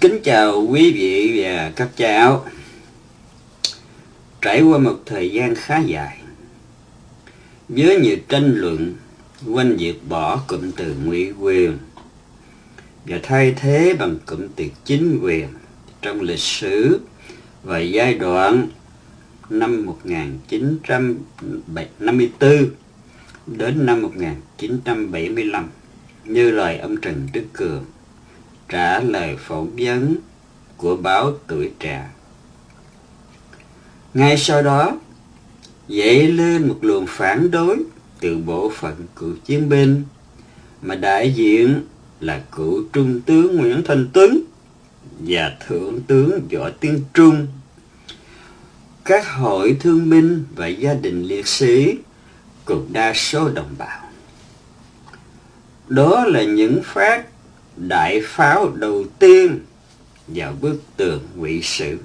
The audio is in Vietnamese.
Kính chào quý vị và các cháu. Trải qua một thời gian khá dài, với nhiều tranh luận quanh việc bỏ cụm từ ngụy quyền và thay thế bằng cụm từ chính quyền trong lịch sử và giai đoạn năm 1954 đến năm 1975 như lời ông Trần Đức Cường trả lời phỏng vấn của báo Tuổi Trẻ. Ngay sau đó, dậy lên một luồng phản đối từ bộ phận cựu chiến binh mà đại diện là cựu trung tướng Nguyễn Thanh Tuấn và thượng tướng Võ Tiến Trung. Các hội thương binh và gia đình liệt sĩ cùng đa số đồng bào. Đó là những phát đại pháo đầu tiên vào bức tường ngụy sử.